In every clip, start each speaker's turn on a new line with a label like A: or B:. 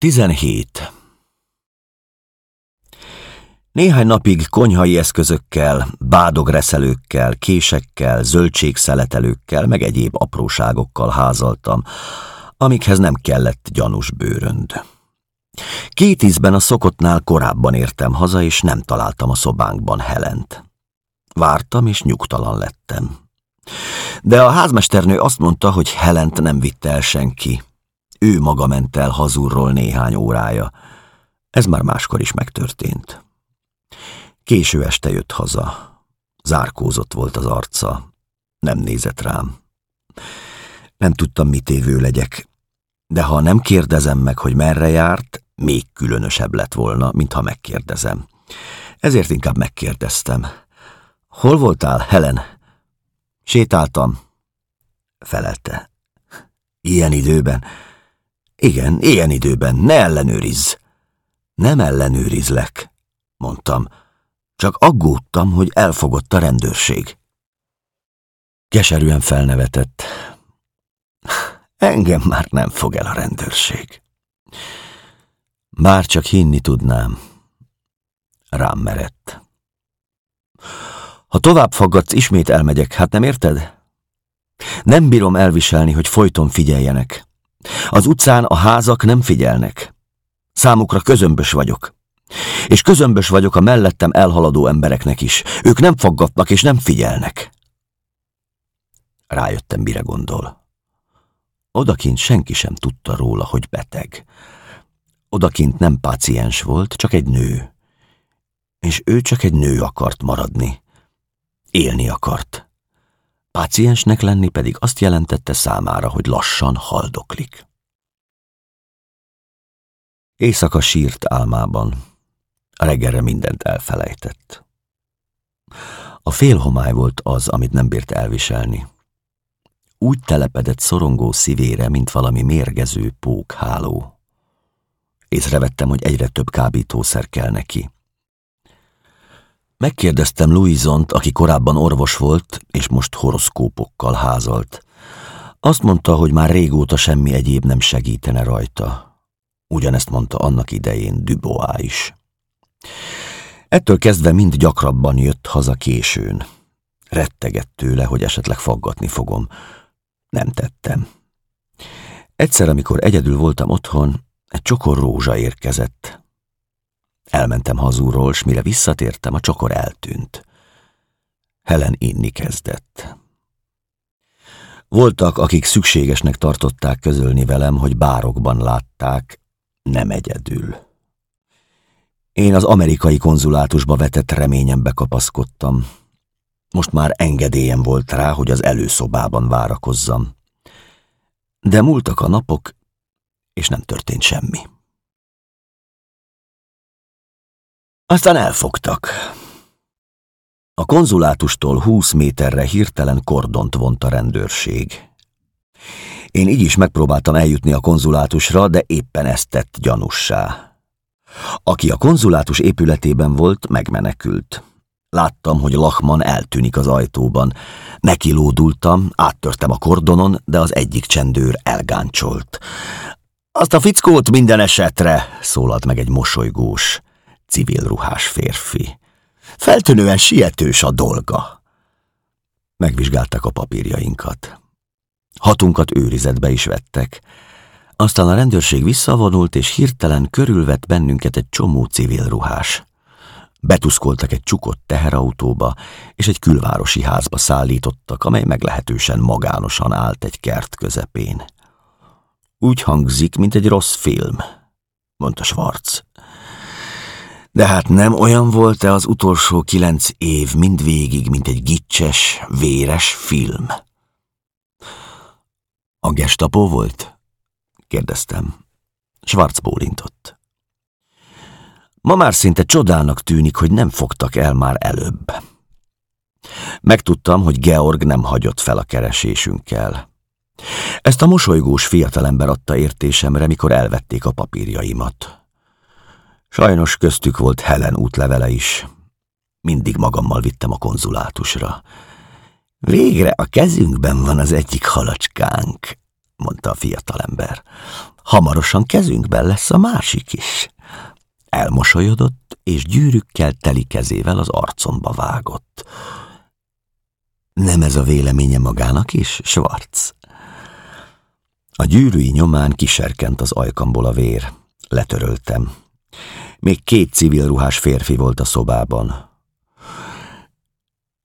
A: 17. Néhány napig konyhai eszközökkel, bádogreszelőkkel, késekkel, zöldségszeletelőkkel, meg egyéb apróságokkal házaltam, amikhez nem kellett gyanús bőrönd. Két ízben a szokottnál korábban értem haza, és nem találtam a szobánkban Helent. Vártam, és nyugtalan lettem. De a házmesternő azt mondta, hogy Helent nem vitte el senki, ő maga ment el hazúrról néhány órája. Ez már máskor is megtörtént. Késő este jött haza. Zárkózott volt az arca. Nem nézett rám. Nem tudtam, mit évő legyek, de ha nem kérdezem meg, hogy merre járt, még különösebb lett volna, mintha megkérdezem. Ezért inkább megkérdeztem. Hol voltál, Helen? Sétáltam. Felelte. Ilyen időben? Igen, ilyen időben, ne ellenőrizz. Nem ellenőrizlek, mondtam. Csak aggódtam, hogy elfogott a rendőrség. Keserűen felnevetett. Engem már nem fog el a rendőrség. Bár csak hinni tudnám. Rám merett. Ha tovább faggatsz, ismét elmegyek, hát nem érted? Nem bírom elviselni, hogy folyton figyeljenek. Az utcán a házak nem figyelnek. Számukra közömbös vagyok. És közömbös vagyok a mellettem elhaladó embereknek is. Ők nem faggatnak és nem figyelnek. Rájöttem, mire gondol. Odakint senki sem tudta róla, hogy beteg. Odakint nem páciens volt, csak egy nő. És ő csak egy nő akart maradni. Élni akart. Páciensnek lenni pedig azt jelentette számára, hogy lassan haldoklik. Éjszaka sírt álmában. Reggelre mindent elfelejtett. A félhomály volt az, amit nem bírt elviselni. Úgy telepedett szorongó szívére, mint valami mérgező pókháló. Észrevettem, hogy egyre több kábítószer kell neki. Megkérdeztem Louisont, aki korábban orvos volt, és most horoszkópokkal házalt. Azt mondta, hogy már régóta semmi egyéb nem segítene rajta. Ugyanezt mondta annak idején Dubois is. Ettől kezdve mind gyakrabban jött haza későn. Rettegett tőle, hogy esetleg faggatni fogom. Nem tettem. Egyszer, amikor egyedül voltam otthon, egy csokor rózsa érkezett. Elmentem hazúról, s mire visszatértem, a csokor eltűnt. Helen inni kezdett. Voltak, akik szükségesnek tartották közölni velem, hogy bárokban látták, nem egyedül. Én az amerikai konzulátusba vetett reményembe kapaszkodtam. Most már engedélyem volt rá, hogy az előszobában várakozzam. De múltak a napok, és nem történt semmi. Aztán elfogtak. A konzulátustól húsz méterre hirtelen kordont vont a rendőrség. Én így is megpróbáltam eljutni a konzulátusra, de éppen ezt tett gyanussá. Aki a konzulátus épületében volt, megmenekült. Láttam, hogy Lachman eltűnik az ajtóban. Neki lódultam, áttörtem a kordonon, de az egyik csendőr elgáncsolt. Azt a fickót minden esetre, szólalt meg egy mosolygós civil ruhás férfi. Feltűnően sietős a dolga. Megvizsgálták a papírjainkat. Hatunkat őrizetbe is vettek. Aztán a rendőrség visszavonult, és hirtelen körülvett bennünket egy csomó civil ruhás. Betuszkoltak egy csukott teherautóba, és egy külvárosi házba szállítottak, amely meglehetősen magánosan állt egy kert közepén. Úgy hangzik, mint egy rossz film, mondta Schwarz. De hát nem olyan volt-e az utolsó kilenc év mindvégig, mint egy gicses, véres film? A gestapo volt? kérdeztem. Schwarz bólintott. Ma már szinte csodának tűnik, hogy nem fogtak el már előbb. Megtudtam, hogy Georg nem hagyott fel a keresésünkkel. Ezt a mosolygós fiatalember adta értésemre, mikor elvették a papírjaimat. Sajnos köztük volt Helen útlevele is. Mindig magammal vittem a konzulátusra. Végre a kezünkben van az egyik halacskánk, mondta a fiatalember. hamarosan kezünkben lesz a másik is. Elmosolyodott, és gyűrűkkel teli kezével az arcomba vágott. Nem ez a véleménye magának is, Schwarz? A gyűrűi nyomán kiserkent az ajkamból a vér. Letöröltem. Még két civil ruhás férfi volt a szobában.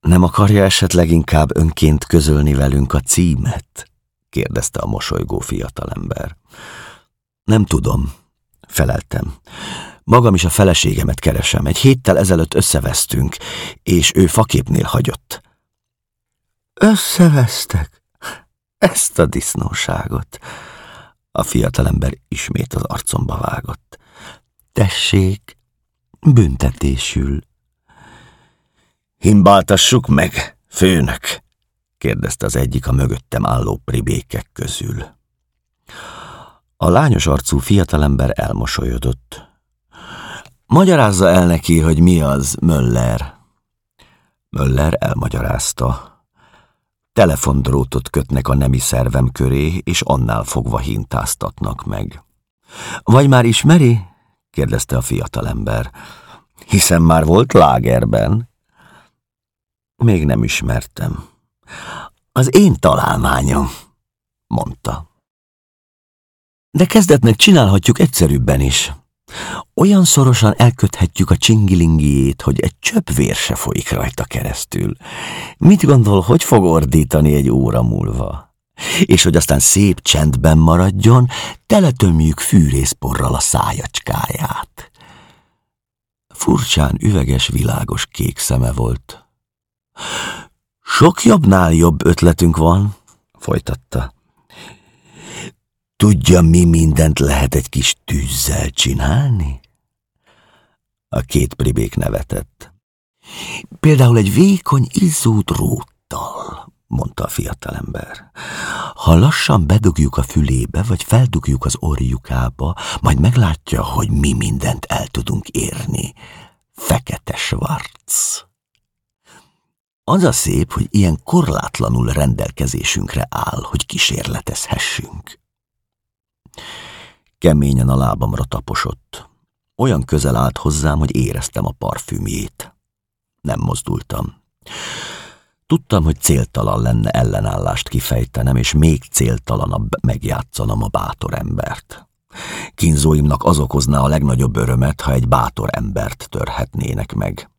A: Nem akarja esetleg inkább önként közölni velünk a címet? kérdezte a mosolygó fiatalember. Nem tudom, feleltem. Magam is a feleségemet keresem. Egy héttel ezelőtt összevesztünk, és ő faképnél hagyott. Összevesztek? Ezt a disznóságot. A fiatalember ismét az arcomba vágott. Tessék, büntetésül. Himbáltassuk meg, főnök, kérdezte az egyik a mögöttem álló pribékek közül. A lányos arcú fiatalember elmosolyodott. Magyarázza el neki, hogy mi az Möller. Möller elmagyarázta. Telefondrótot kötnek a nemi szervem köré, és annál fogva hintáztatnak meg. Vagy már ismeri? Kérdezte a fiatalember. Hiszen már volt lágerben. Még nem ismertem. Az én találmányom, mondta. De kezdetnek csinálhatjuk egyszerűbben is. Olyan szorosan elköthetjük a csingilingiét, hogy egy csöpp vér se folyik rajta keresztül. Mit gondol, hogy fog ordítani egy óra múlva? És hogy aztán szép csendben maradjon, teletömjük fűrészporral a szájacskáját. Furcsán üveges, világos kék szeme volt. Sok jobbnál jobb ötletünk van, folytatta. Tudja, mi mindent lehet egy kis tűzzel csinálni? A két pribék nevetett. Például egy vékony, izzó dróttal, mondta a fiatalember. Ha lassan bedugjuk a fülébe, vagy feldugjuk az orjukába, majd meglátja, hogy mi mindent el tudunk érni. Fekete Schwarz. Az a szép, hogy ilyen korlátlanul rendelkezésünkre áll, hogy kísérletezhessünk. Keményen a lábamra taposott. Olyan közel állt hozzám, hogy éreztem a parfümjét. Nem mozdultam. Tudtam, hogy céltalan lenne ellenállást kifejtenem, és még céltalanabb megjátszanom a bátor embert. Kínzóimnak az okozná a legnagyobb örömet, ha egy bátor embert törhetnének meg.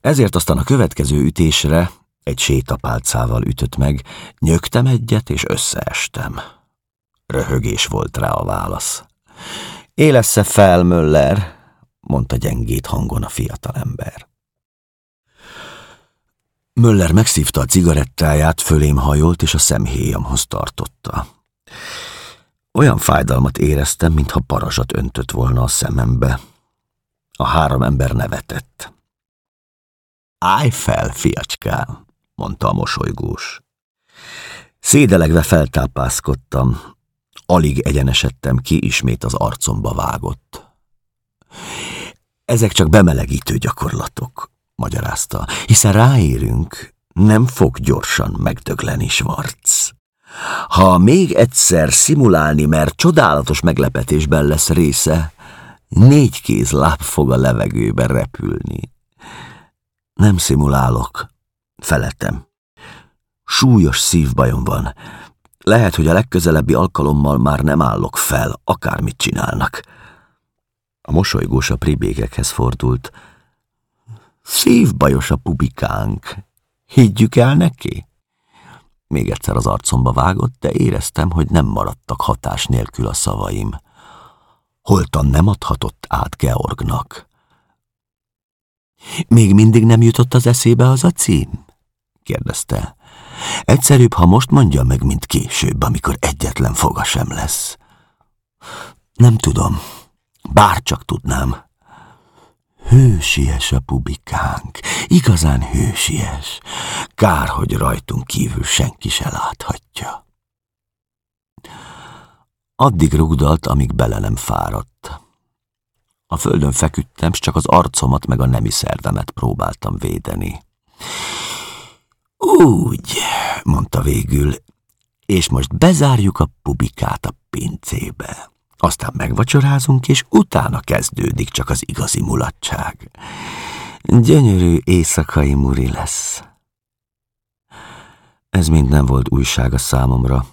A: Ezért aztán a következő ütésre egy sétapálcával ütött meg, nyögtem egyet, és összeestem. Röhögés volt rá a válasz. Élesze fel, Möller, mondta gyengét hangon a fiatalember. Möller megszívta a cigarettáját, fölém hajolt, és a szemhéjamhoz tartotta. Olyan fájdalmat éreztem, mintha parazsat öntött volna a szemembe. A három ember nevetett. Állj fel, fiacskám, mondta a mosolygós. Szédelegve feltápászkodtam, alig egyenesedtem ki, ismét az arcomba vágott. Ezek csak bemelegítő gyakorlatok, magyarázta, hiszen ráérünk, nem fog gyorsan megdögleni Schwarz. Ha még egyszer szimulálni, mert csodálatos meglepetésben lesz része, négy kéz láb fog a levegőbe repülni. Nem szimulálok, feletem. Súlyos szívbajom van, lehet, hogy a legközelebbi alkalommal már nem állok fel, akármit csinálnak. A mosolygós a pribégekhez fordult. Szívbajos a pubikánk. Higgyük el neki? Még egyszer az arcomba vágott, de éreztem, hogy nem maradtak hatás nélkül a szavaim. Holtan nem adhatott át Georgnak. Még mindig nem jutott az eszébe az a cím? kérdezte. Egyszerűbb, ha most mondja meg, mint később, amikor egyetlen foga sem lesz. Nem tudom, bár csak tudnám. Hősies a pubikánk, igazán hősies. Kár, hogy rajtunk kívül senki se láthatja. Addig rugdalt, amíg bele nem fáradt. A földön feküdtem, s csak az arcomat meg a nemi szervemet próbáltam védeni. Úgy, mondta végül, és most bezárjuk a pubikát a pincébe. Aztán megvacsorázunk, és utána kezdődik csak az igazi mulatság. Gyönyörű éjszakai muri lesz. Ez mind nem volt újság a számomra.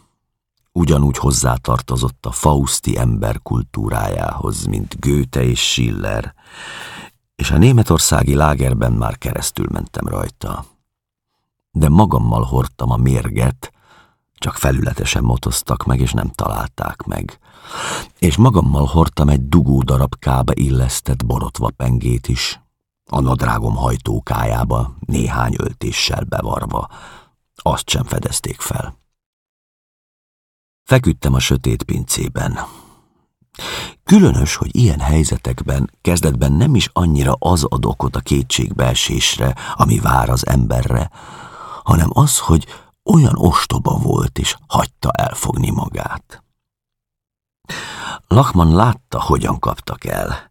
A: Ugyanúgy hozzátartozott a Fausti ember kultúrájához, mint Goethe és Schiller, és a németországi lágerben már keresztül mentem rajta. De magammal hordtam a mérget, csak felületesen motoztak meg, és nem találták meg. És magammal hordtam egy dugó darabkába illesztett borotva pengét is, a nadrágom hajtókájába néhány öltéssel bevarva. Azt sem fedezték fel. Feküdtem a sötét pincében. Különös, hogy ilyen helyzetekben kezdetben nem is annyira az ad okot a kétségbeesésre, ami vár az emberre, hanem az, hogy olyan ostoba volt, és hagyta elfogni magát. Lachman látta, hogyan kaptak el.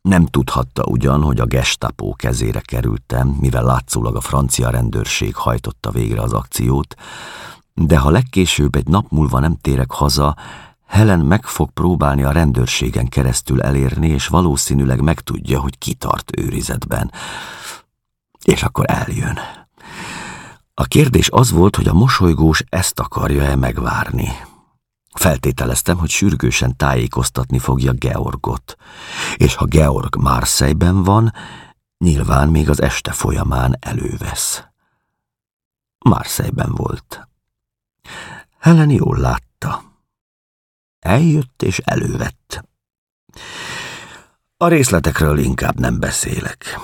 A: Nem tudhatta ugyan, hogy a gestapó kezére kerültem, mivel látszólag a francia rendőrség hajtotta végre az akciót, de ha legkésőbb egy nap múlva nem térek haza, Helen meg fog próbálni a rendőrségen keresztül elérni, és valószínűleg megtudja, hogy kitart őrizetben. És akkor eljön. A kérdés az volt, hogy a mosolygós ezt akarja-e megvárni. Feltételeztem, hogy sürgősen tájékoztatni fogja Georgot, és ha Georg Marseille-ben van, nyilván még az este folyamán elővesz. Marseille-ben volt. Helen jól látta. Eljött és elővett. A részletekről inkább nem beszélek.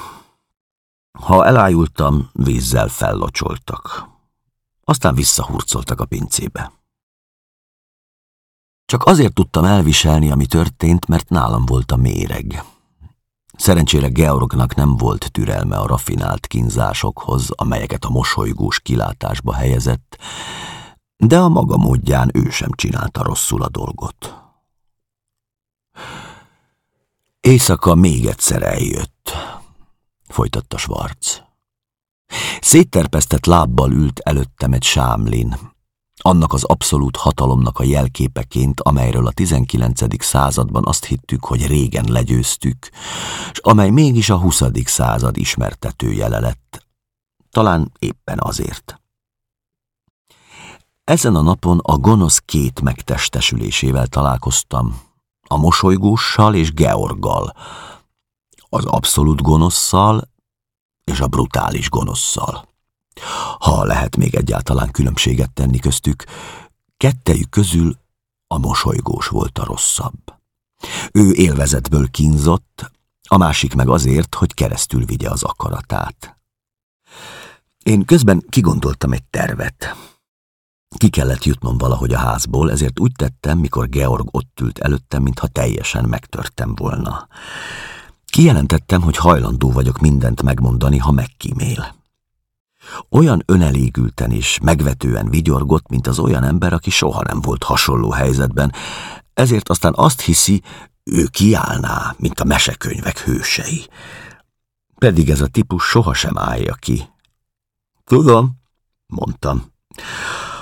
A: Ha elájultam, vízzel fellocsoltak. Aztán visszahurcoltak a pincébe. Csak azért tudtam elviselni, ami történt, mert nálam volt a méreg. Szerencsére Georgnak nem volt türelme a rafinált kínzásokhoz, amelyeket a mosolygós kilátásba helyezett, de a maga módján ő sem csinálta rosszul a dolgot. Éjszaka még egyszer eljött, folytatta Schwarz. Szétterpesztett lábbal ült előttem egy sámlin, annak az abszolút hatalomnak a jelképeként, amelyről a 19. században azt hittük, hogy régen legyőztük, és amely mégis a 20. század ismertető jele lett. Talán éppen azért. Ezen a napon a gonosz két megtestesülésével találkoztam, a mosolygóssal és Georggal, az abszolút gonoszszal és a brutális gonoszszal. Ha lehet még egyáltalán különbséget tenni köztük, kettejük közül a mosolygós volt a rosszabb. Ő élvezetből kínzott, a másik meg azért, hogy keresztül vigye az akaratát. Én közben kigondoltam egy tervet. Ki kellett jutnom valahogy a házból, ezért úgy tettem, mikor Georg ott ült előttem, mintha teljesen megtörtem volna. Kijelentettem, hogy hajlandó vagyok mindent megmondani, ha megkímél. Olyan önelégülten és megvetően vigyorgott, mint az olyan ember, aki soha nem volt hasonló helyzetben, ezért aztán azt hiszi, ő kiállná, mint a mesekönyvek hősei. Pedig ez a típus sohasem állja ki. Tudom, mondtam.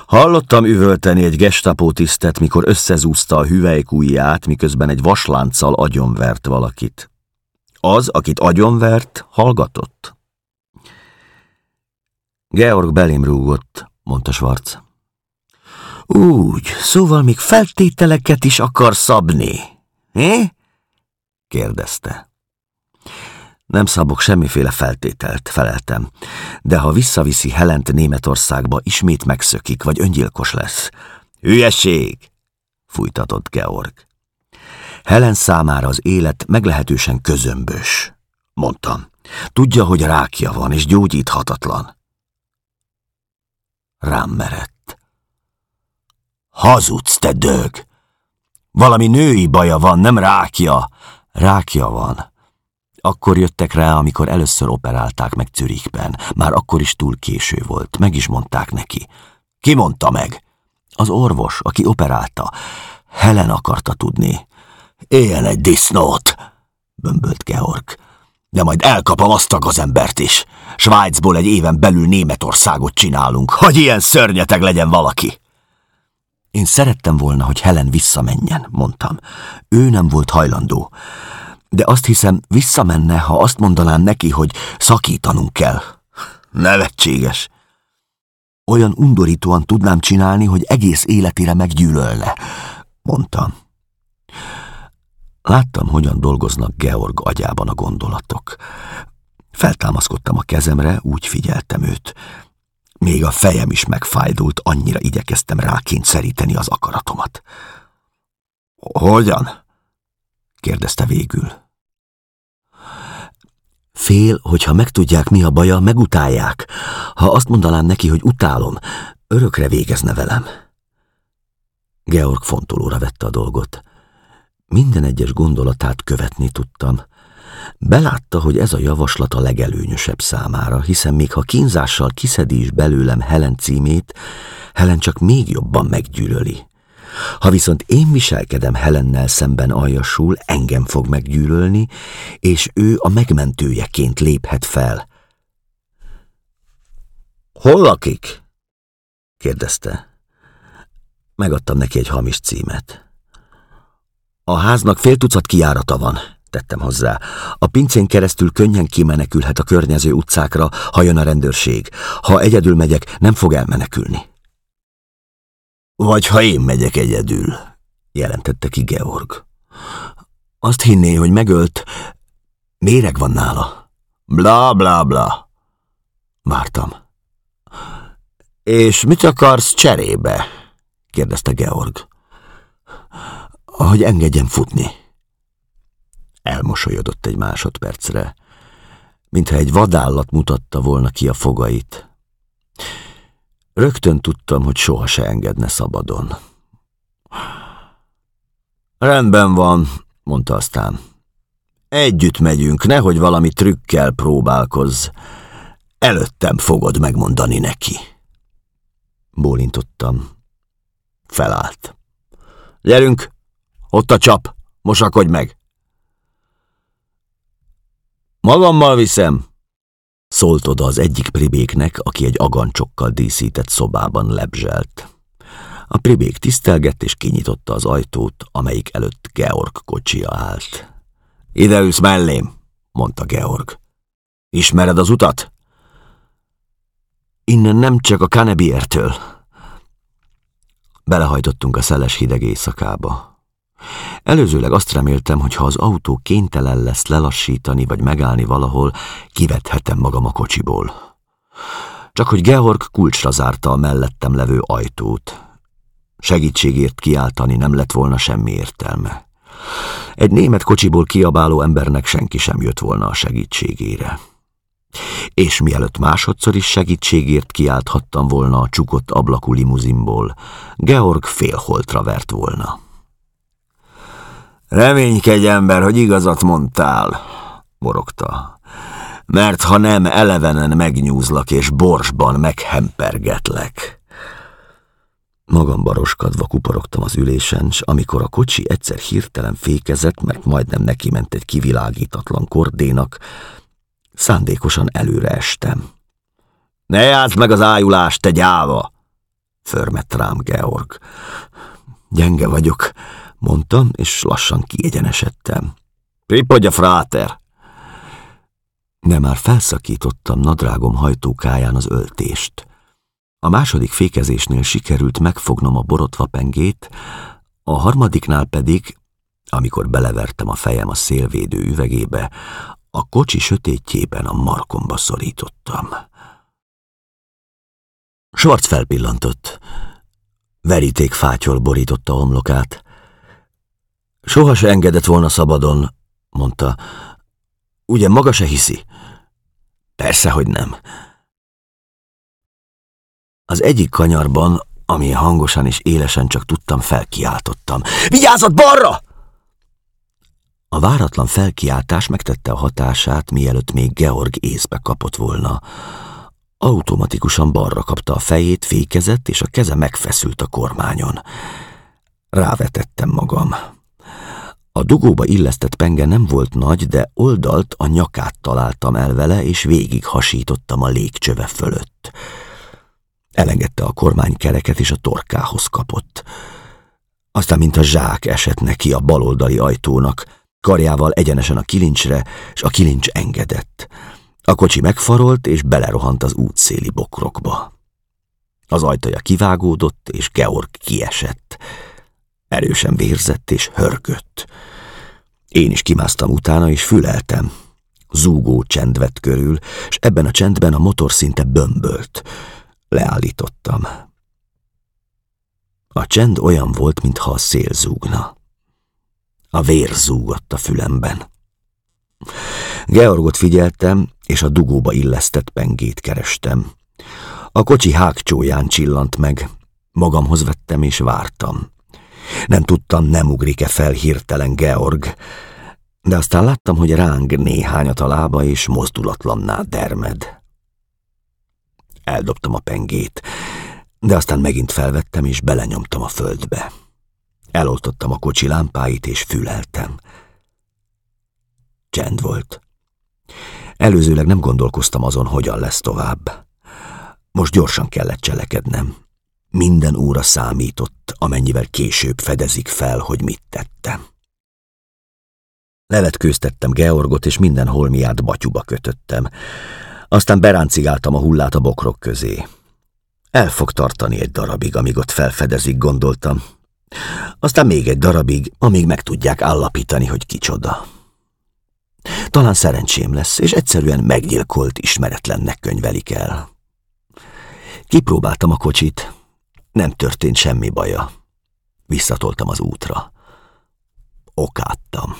A: Hallottam üvölteni egy gestapó tisztet, mikor összezúzta a hüvelykújját, miközben egy vaslánccal agyonvert valakit. Az, akit agyonvert, hallgatott. Georg belém rúgott, mondta Schwarz. Úgy, szóval még feltételeket is akar szabni, eh? kérdezte. Nem szabok semmiféle feltételt, feleltem, de ha visszaviszi Helent Németországba, ismét megszökik, vagy öngyilkos lesz. Hülyeség! fújtatott Georg. Helen számára az élet meglehetősen közömbös, mondtam. Tudja, hogy rákja van, és gyógyíthatatlan. Rám merett. Hazudsz, te dög! Valami női baja van, nem rákja. Rákja van. Akkor jöttek rá, amikor először operálták meg Zürichben. Már akkor is túl késő volt, meg is mondták neki. Ki mondta meg? Az orvos, aki operálta. Helen akarta tudni. Éljen egy disznót, bömbölt Georg. De majd elkapom azt a gazembert is. Svájcból egy éven belül Németországot csinálunk, hogy ilyen szörnyeteg legyen valaki. Én szerettem volna, hogy Helen visszamenjen, mondtam. Ő nem volt hajlandó. De azt hiszem, visszamenne, ha azt mondanám neki, hogy szakítanunk kell. Nevetséges. Olyan undorítóan tudnám csinálni, hogy egész életére meggyűlölne, mondtam. Láttam, hogyan dolgoznak Georg agyában a gondolatok. Feltámaszkodtam a kezemre, úgy figyeltem őt. Még a fejem is megfájdult, annyira igyekeztem rákényszeríteni az akaratomat. Hogyan? kérdezte végül. Fél, hogyha megtudják, mi a baja, megutálják. Ha azt mondanám neki, hogy utálom, örökre végezne velem. Georg fontolóra vette a dolgot. Minden egyes gondolatát követni tudtam. Belátta, hogy ez a javaslat a legelőnyösebb számára, hiszen még ha kínzással kiszedi is belőlem Helen címét, Helen csak még jobban meggyűlöli. Ha viszont én viselkedem Helennel szemben aljasul, engem fog meggyűlölni, és ő a megmentőjeként léphet fel. Hol lakik? kérdezte. Megadtam neki egy hamis címet. A háznak fél tucat kiárata van, tettem hozzá. A pincén keresztül könnyen kimenekülhet a környező utcákra, ha jön a rendőrség. Ha egyedül megyek, nem fog elmenekülni. Vagy ha én megyek egyedül, jelentette ki Georg. Azt hinné, hogy megölt. Méreg van nála. Bla, bla, bla. Vártam. És mit akarsz cserébe? kérdezte Georg. Hogy engedjem futni. Elmosolyodott egy másodpercre, mintha egy vadállat mutatta volna ki a fogait. Rögtön tudtam, hogy soha se engedne szabadon. Rendben van, mondta aztán. Együtt megyünk, nehogy valami trükkel próbálkozz. Előttem fogod megmondani neki. Bólintottam. Felállt. Gyerünk, ott a csap, mosakodj meg! Magammal viszem, szólt oda az egyik pribéknek, aki egy agancsokkal díszített szobában lebzselt. A pribék tisztelgett és kinyitotta az ajtót, amelyik előtt Georg kocsia állt. Ide ülsz mellém, mondta Georg. Ismered az utat? Innen nem csak a Kanebiertől. Belehajtottunk a szeles hideg éjszakába. Előzőleg azt reméltem, hogy ha az autó kénytelen lesz lelassítani vagy megállni valahol, kivethetem magam a kocsiból. Csak hogy Georg kulcsra zárta a mellettem levő ajtót. Segítségért kiáltani nem lett volna semmi értelme. Egy német kocsiból kiabáló embernek senki sem jött volna a segítségére. És mielőtt másodszor is segítségért kiálthattam volna a csukott ablakú limuzinból, Georg félholtra vert volna. Reménykedj, ember, hogy igazat mondtál, morogta. Mert ha nem, elevenen megnyúzlak és borsban meghempergetlek. Magam baroskadva kuporogtam az ülésen, s amikor a kocsi egyszer hirtelen fékezett, mert majdnem neki ment egy kivilágítatlan kordénak, szándékosan előre estem. Ne játsz meg az ájulást, te gyáva! Förmett rám Georg. Gyenge vagyok, mondtam, és lassan kiegyenesedtem. Tripodja, fráter! De már felszakítottam nadrágom hajtókáján az öltést. A második fékezésnél sikerült megfognom a borotva pengét, a harmadiknál pedig, amikor belevertem a fejem a szélvédő üvegébe, a kocsi sötétjében a markomba szorítottam. Schwarz felpillantott. Veríték fátyol borította homlokát. Soha se engedett volna szabadon, mondta. Ugye maga se hiszi? Persze, hogy nem. Az egyik kanyarban, ami hangosan és élesen csak tudtam, felkiáltottam. Vigyázat balra! A váratlan felkiáltás megtette a hatását, mielőtt még Georg észbe kapott volna. Automatikusan balra kapta a fejét, fékezett, és a keze megfeszült a kormányon. Rávetettem magam. A dugóba illesztett penge nem volt nagy, de oldalt a nyakát találtam el vele, és végig hasítottam a légcsöve fölött. Elengedte a kormánykereket, és a torkához kapott. Aztán, mint a zsák esett neki a baloldali ajtónak, karjával egyenesen a kilincsre, és a kilincs engedett. A kocsi megfarolt, és belerohant az útszéli bokrokba. Az ajtaja kivágódott, és Georg kiesett. Erősen vérzett és hörgött. Én is kimásztam utána, és füleltem. Zúgó csend vett körül, és ebben a csendben a motor szinte bömbölt. Leállítottam. A csend olyan volt, mintha a szél zúgna. A vér zúgott a fülemben. Georgot figyeltem, és a dugóba illesztett pengét kerestem. A kocsi hágcsóján csillant meg. Magamhoz vettem és vártam. Nem tudtam, nem ugrik-e fel hirtelen Georg, de aztán láttam, hogy ráng néhányat a lába, és mozdulatlanná dermed. Eldobtam a pengét, de aztán megint felvettem, és belenyomtam a földbe. Eloltottam a kocsi lámpáit, és füleltem. Csend volt. Előzőleg nem gondolkoztam azon, hogyan lesz tovább. Most gyorsan kellett cselekednem. Minden óra számított, amennyivel később fedezik fel, hogy mit tettem. Levetkőztettem Georgot, és minden holmiát batyuba kötöttem. Aztán beráncigáltam a hullát a bokrok közé. El fog tartani egy darabig, amíg ott felfedezik, gondoltam. Aztán még egy darabig, amíg meg tudják állapítani, hogy kicsoda. Talán szerencsém lesz, és egyszerűen meggyilkolt ismeretlennek könyvelik el. Kipróbáltam a kocsit, nem történt semmi baja. Visszatoltam az útra. Okáttam.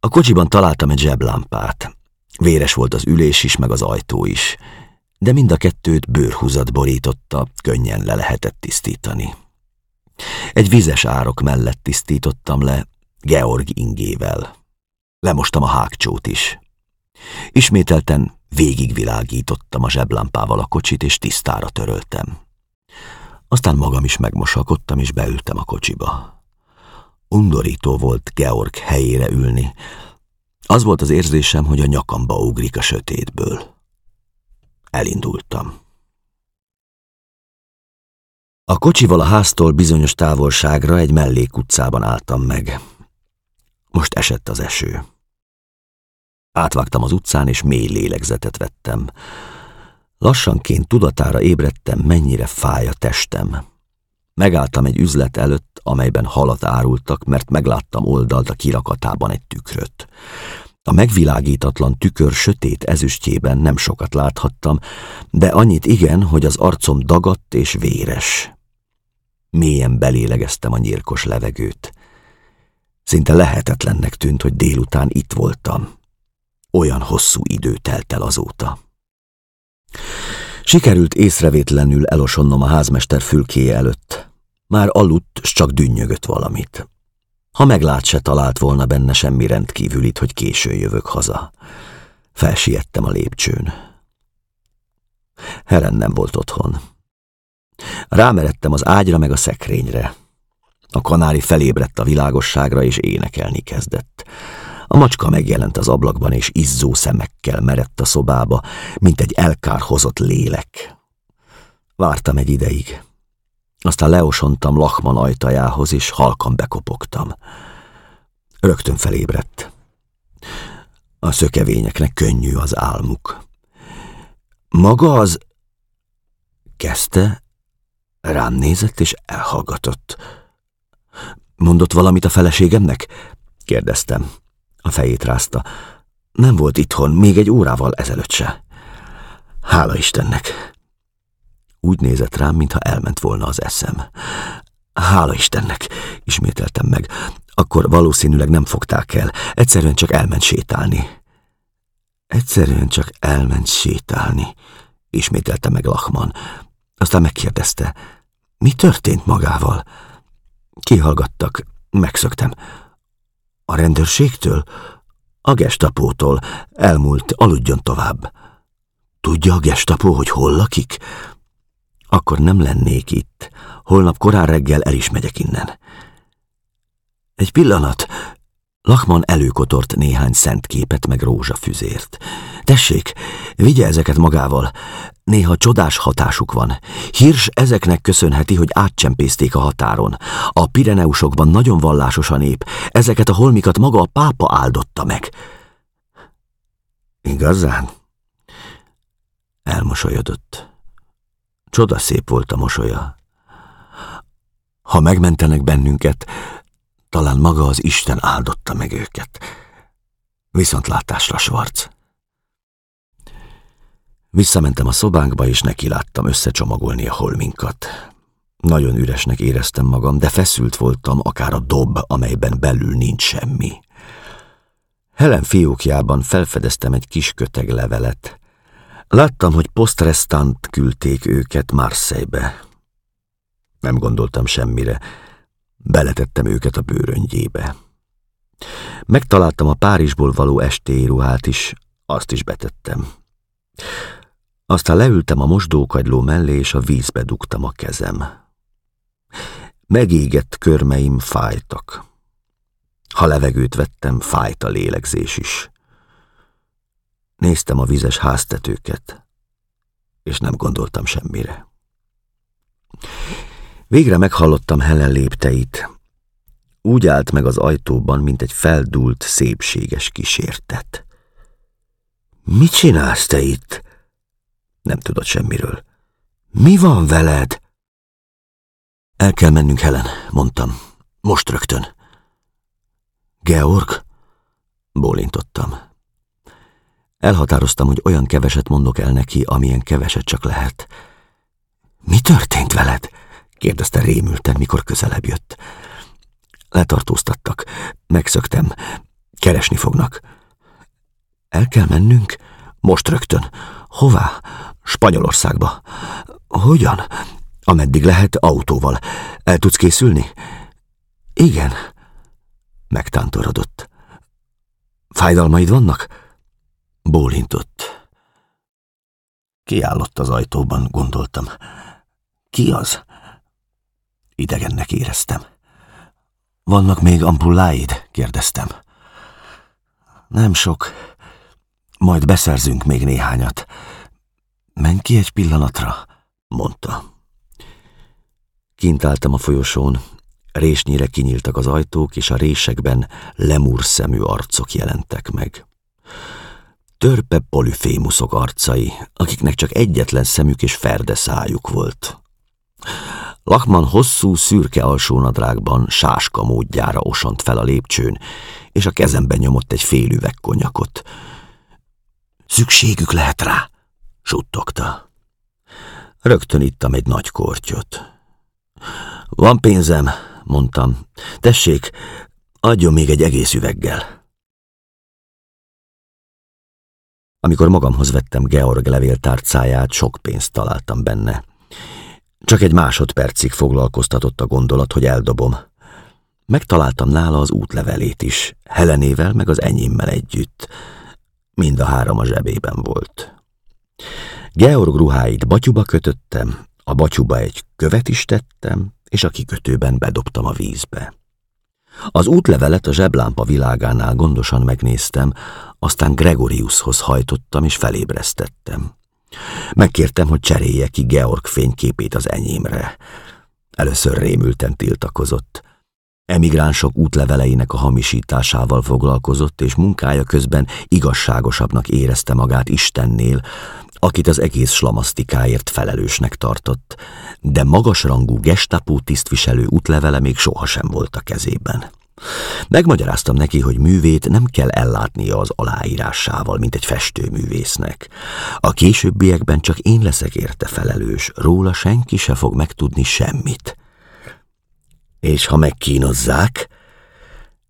A: A kocsiban találtam egy zseblámpát. Véres volt az ülés is, meg az ajtó is, de mind a kettőt bőrhúzat borította, könnyen le lehetett tisztítani. Egy vizes árok mellett tisztítottam le, Georg ingével. Lemostam a hágcsót is. Ismételten végigvilágítottam a zseblámpával a kocsit, és tisztára töröltem. Aztán magam is megmosakodtam, és beültem a kocsiba. Undorító volt Georg helyére ülni. Az volt az érzésem, hogy a nyakamba ugrik a sötétből. Elindultam. A kocsival a háztól bizonyos távolságra egy mellékutcában álltam meg. Most esett az eső. Átvágtam az utcán, és mély lélegzetet vettem. Lassanként tudatára ébredtem, mennyire fáj a testem. Megálltam egy üzlet előtt, amelyben halat árultak, mert megláttam oldalt a kirakatában egy tükröt. A megvilágítatlan tükör sötét ezüstjében nem sokat láthattam, de annyit igen, hogy az arcom dagadt és véres. Mélyen belélegeztem a nyírkos levegőt. Szinte lehetetlennek tűnt, hogy délután itt voltam. Olyan hosszú idő telt el azóta. Sikerült észrevétlenül elosonnom a házmester fülkéje előtt. Már aludt, s csak dünnyögött valamit. Ha meglát, se talált volna benne semmi rendkívülit, hogy késő jövök haza. Felsiettem a lépcsőn. Helen nem volt otthon. Rámeredtem az ágyra meg a szekrényre. A kanári felébredt a világosságra, és énekelni kezdett. A macska megjelent az ablakban, és izzó szemekkel merett a szobába, mint egy elkárhozott lélek. Vártam egy ideig. Aztán leosontam Lachman ajtajához, és halkan bekopogtam. Rögtön felébredt. A szökevényeknek könnyű az álmuk. Maga az... Kezdte, rám nézett, és elhallgatott. Mondott valamit a feleségemnek? Kérdeztem. A fejét rázta. Nem volt itthon, még egy órával ezelőtt se. Hála Istennek. Úgy nézett rám, mintha elment volna az eszem. Hála Istennek, ismételtem meg. Akkor valószínűleg nem fogták el. Egyszerűen csak elment sétálni. Egyszerűen csak elment sétálni, ismételte meg Lachman. Aztán megkérdezte, mi történt magával? Kihallgattak, megszöktem. A rendőrségtől? A gestapótól. Elmúlt, aludjon tovább. Tudja a gestapó, hogy hol lakik? Akkor nem lennék itt. Holnap korán reggel el is megyek innen. Egy pillanat. Lakman előkotort néhány szent képet meg rózsafüzért. Tessék, vigye ezeket magával. Néha csodás hatásuk van. Hirs ezeknek köszönheti, hogy átcsempészték a határon. A Pireneusokban nagyon vallásos a nép. Ezeket a holmikat maga a pápa áldotta meg. Igazán? Elmosolyodott. Csoda szép volt a mosolya. Ha megmentenek bennünket, talán maga az Isten áldotta meg őket. Viszontlátásra, Schwarz. Visszamentem a szobánkba, és neki láttam összecsomagolni a holminkat. Nagyon üresnek éreztem magam, de feszült voltam, akár a dob, amelyben belül nincs semmi. Helen fiókjában felfedeztem egy kis köteg levelet. Láttam, hogy posztrestant küldték őket Marseille-be. Nem gondoltam semmire, Beletettem őket a bőröngyébe. Megtaláltam a Párizsból való estéi ruhát is, azt is betettem. Aztán leültem a mosdókagyló mellé, és a vízbe dugtam a kezem. Megégett körmeim fájtak. Ha levegőt vettem, fájt a lélegzés is. Néztem a vizes háztetőket, és nem gondoltam semmire. Végre meghallottam Helen lépteit. Úgy állt meg az ajtóban, mint egy feldúlt, szépséges kísértet. Mit csinálsz te itt? Nem tudott semmiről. Mi van veled? El kell mennünk, Helen, mondtam. Most rögtön. Georg? Bólintottam. Elhatároztam, hogy olyan keveset mondok el neki, amilyen keveset csak lehet. Mi történt veled? kérdezte rémülten, mikor közelebb jött. Letartóztattak. Megszöktem. Keresni fognak. El kell mennünk? Most rögtön. Hová? Spanyolországba. Hogyan? Ameddig lehet autóval. El tudsz készülni? Igen. Megtántorodott. Fájdalmaid vannak? Bólintott. Kiállott az ajtóban, gondoltam. Ki az? Idegennek éreztem. Vannak még ampulláid? kérdeztem. Nem sok. Majd beszerzünk még néhányat. Menj ki egy pillanatra, mondta. Kint álltam a folyosón, résnyire kinyíltak az ajtók, és a résekben lemúr szemű arcok jelentek meg. Törpe polifémuszok arcai, akiknek csak egyetlen szemük és ferde szájuk volt. Lachman hosszú, szürke alsónadrágban sáska módjára osont fel a lépcsőn, és a kezemben nyomott egy fél üveg konyakot. Szükségük lehet rá, suttogta. Rögtön ittam egy nagy kortyot. Van pénzem, mondtam. Tessék, adjon még egy egész üveggel. Amikor magamhoz vettem Georg levéltárcáját, sok pénzt találtam benne. Csak egy másodpercig foglalkoztatott a gondolat, hogy eldobom. Megtaláltam nála az útlevelét is, Helenével meg az enyémmel együtt. Mind a három a zsebében volt. Georg ruháit batyuba kötöttem, a batyuba egy követ is tettem, és a kikötőben bedobtam a vízbe. Az útlevelet a zseblámpa világánál gondosan megnéztem, aztán Gregoriushoz hajtottam és felébresztettem. Megkértem, hogy cserélje ki Georg fényképét az enyémre. Először rémülten tiltakozott. Emigránsok útleveleinek a hamisításával foglalkozott, és munkája közben igazságosabbnak érezte magát Istennél, akit az egész slamasztikáért felelősnek tartott, de magasrangú gestapó tisztviselő útlevele még sohasem volt a kezében. Megmagyaráztam neki, hogy művét nem kell ellátnia az aláírásával, mint egy festőművésznek. A későbbiekben csak én leszek érte felelős, róla senki se fog megtudni semmit. És ha megkínozzák,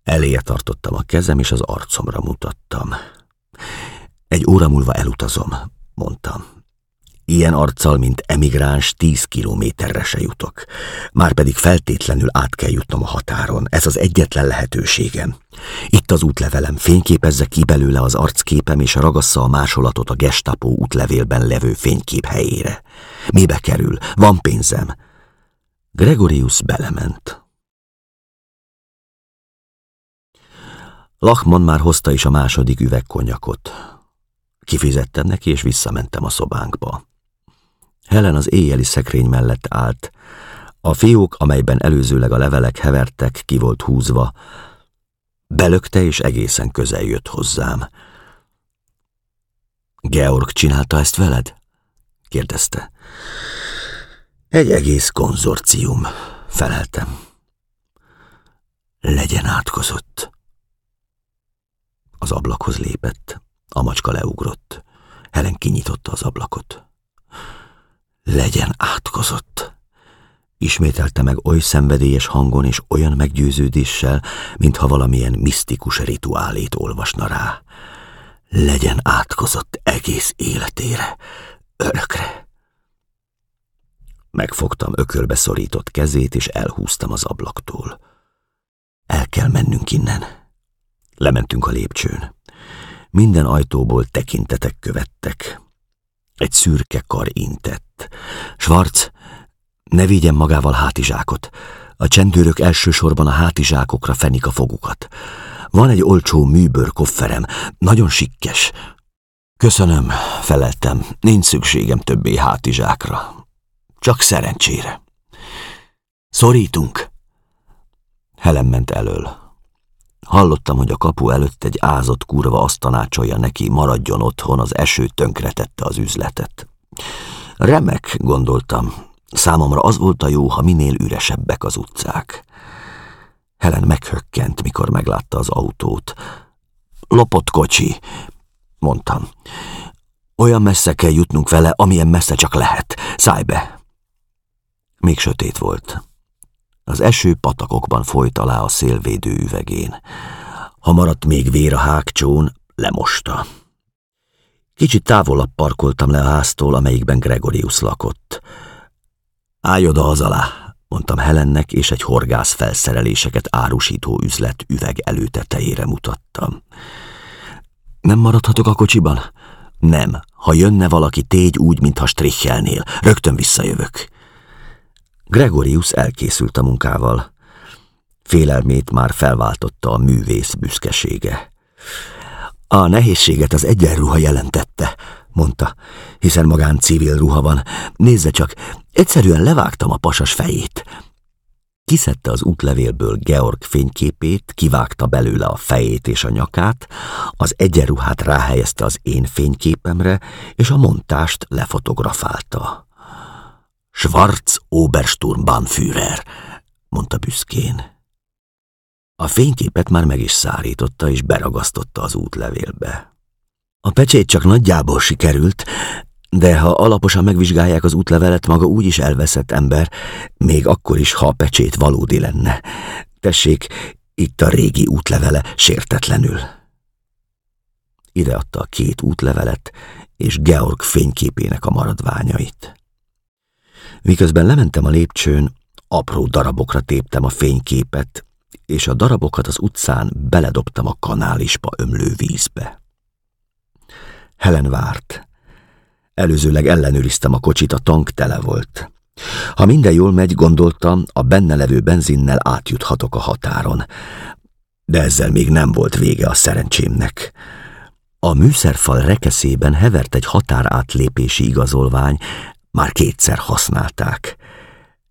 A: eléje tartottam a kezem, és az arcomra mutattam. Egy óra múlva elutazom, mondtam. Ilyen arccal, mint emigráns, tíz kilométerre se jutok. Márpedig feltétlenül át kell jutnom a határon. Ez az egyetlen lehetőségem. Itt az útlevelem, fényképezze ki belőle az arcképem, és ragassza a másolatot a gestapo útlevélben levő fénykép helyére. Mibe kerül? Van pénzem. Gregorius belement. Lachman már hozta is a második üvegkonyakot. Kifizettem neki, és visszamentem a szobánkba. Helen az éjjeli szekrény mellett állt. A fiók, amelyben előzőleg a levelek hevertek, ki volt húzva. Belökte, és egészen közel jött hozzám. Georg csinálta ezt veled? kérdezte. Egy egész konzorcium, feleltem. Legyen átkozott. Az ablakhoz lépett. A macska leugrott. Helen kinyitotta az ablakot. Legyen átkozott. Ismételte meg oly szenvedélyes hangon és olyan meggyőződéssel, mintha valamilyen misztikus rituálét olvasna rá. Legyen átkozott egész életére, örökre. Megfogtam ökölbe szorított kezét, és elhúztam az ablaktól. El kell mennünk innen. Lementünk a lépcsőn. Minden ajtóból tekintetek követtek. Egy szürke kar intett. Schwarz, ne vigyen magával hátizsákot. A csendőrök elsősorban a hátizsákokra fenik a fogukat. Van egy olcsó műbőr kofferem, nagyon sikkes. Köszönöm, feleltem, nincs szükségem többé hátizsákra. Csak szerencsére. Szorítunk. Helen ment elől. Hallottam, hogy a kapu előtt egy ázott kurva azt tanácsolja neki, maradjon otthon, az eső tönkretette az üzletet. Remek, gondoltam. Számomra az volt a jó, ha minél üresebbek az utcák. Helen meghökkent, mikor meglátta az autót. Lopott kocsi, mondtam. Olyan messze kell jutnunk vele, amilyen messze csak lehet. Szállj be! Még sötét volt. Az eső patakokban folyt alá a szélvédő üvegén. Ha maradt még vér a hágcsón, lemosta. Kicsit távolabb parkoltam le a háztól, amelyikben Gregorius lakott. Állj oda az alá, mondtam Helennek, és egy horgász felszereléseket árusító üzlet üveg előtetejére mutattam. Nem maradhatok a kocsiban? Nem. Ha jönne valaki, tégy úgy, mintha strichelnél. Rögtön visszajövök. Gregorius elkészült a munkával. Félelmét már felváltotta a művész büszkesége. A nehézséget az egyenruha jelentette, mondta, hiszen magán civil ruha van. Nézze csak, egyszerűen levágtam a pasas fejét. Kiszedte az útlevélből Georg fényképét, kivágta belőle a fejét és a nyakát, az egyenruhát ráhelyezte az én fényképemre, és a montást lefotografálta. Schwarz Obersturmbannführer, mondta büszkén. A fényképet már meg is szárította, és beragasztotta az útlevélbe. A pecsét csak nagyjából sikerült, de ha alaposan megvizsgálják az útlevelet, maga úgy is elveszett ember, még akkor is, ha a pecsét valódi lenne. Tessék, itt a régi útlevele sértetlenül. Ide adta a két útlevelet, és Georg fényképének a maradványait. Miközben lementem a lépcsőn, apró darabokra téptem a fényképet, és a darabokat az utcán beledobtam a kanálisba ömlő vízbe. Helen várt. Előzőleg ellenőriztem a kocsit, a tank tele volt. Ha minden jól megy, gondoltam, a benne levő benzinnel átjuthatok a határon. De ezzel még nem volt vége a szerencsémnek. A műszerfal rekeszében hevert egy határátlépési igazolvány, már kétszer használták.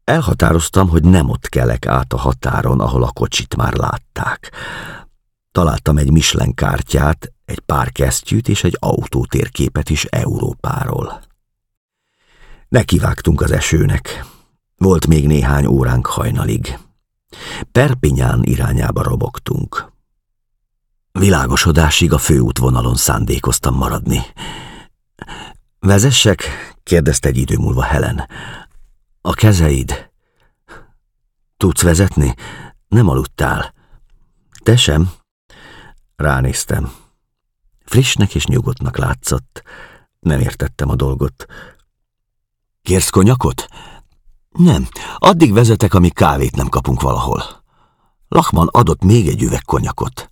A: Elhatároztam, hogy nem ott kelek át a határon, ahol a kocsit már látták. Találtam egy Michelin kártyát, egy pár kesztyűt és egy autótérképet is Európáról. Nekivágtunk az esőnek. Volt még néhány óránk hajnalig. Perpinyán irányába robogtunk. Világosodásig a főútvonalon szándékoztam maradni. Vezessek? Kérdezte egy idő múlva Helen. A kezeid. Tudsz vezetni? Nem aludtál. Te sem? Ránéztem. Frissnek és nyugodtnak látszott. Nem értettem a dolgot. Kérsz konyakot? Nem, addig vezetek, amíg kávét nem kapunk valahol. Lachman adott még egy üveg konyakot.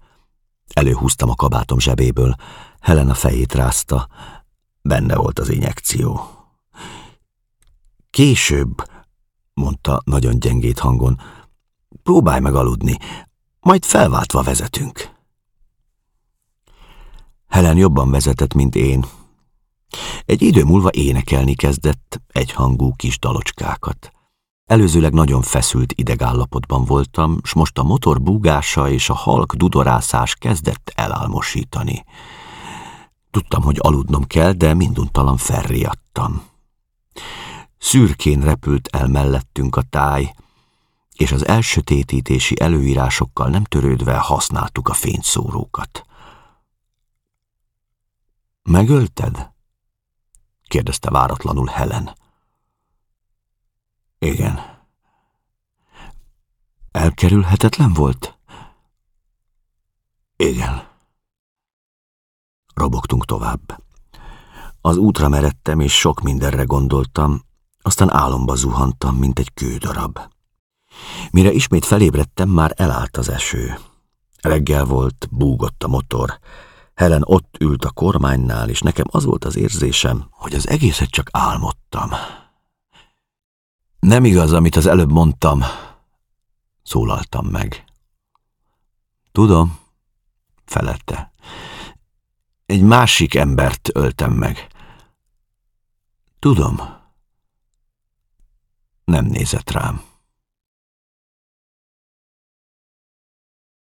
A: Előhúztam a kabátom zsebéből. Helen a fejét rázta. Benne volt az injekció. Később, mondta nagyon gyengét hangon, próbálj meg aludni, majd felváltva vezetünk. Helen jobban vezetett, mint én. Egy idő múlva énekelni kezdett egyhangú kis dalocskákat. Előzőleg nagyon feszült idegállapotban voltam, s most a motor búgása és a halk dudorászás kezdett elálmosítani. Tudtam, hogy aludnom kell, de minduntalan felriadtam. Szürkén repült el mellettünk a táj, és az elsötétítési előírásokkal nem törődve használtuk a fényszórókat. Megölted? kérdezte váratlanul Helen. Igen. Elkerülhetetlen volt? Igen. Robogtunk tovább. Az útra meredtem, és sok mindenre gondoltam, aztán álomba zuhantam, mint egy kődarab. Mire ismét felébredtem, már elállt az eső. Reggel volt, búgott a motor. Helen ott ült a kormánynál, és nekem az volt az érzésem, hogy az egészet csak álmodtam. Nem igaz, amit az előbb mondtam, szólaltam meg. Tudom, felette. Egy másik embert öltem meg. Tudom. Nem nézett rám.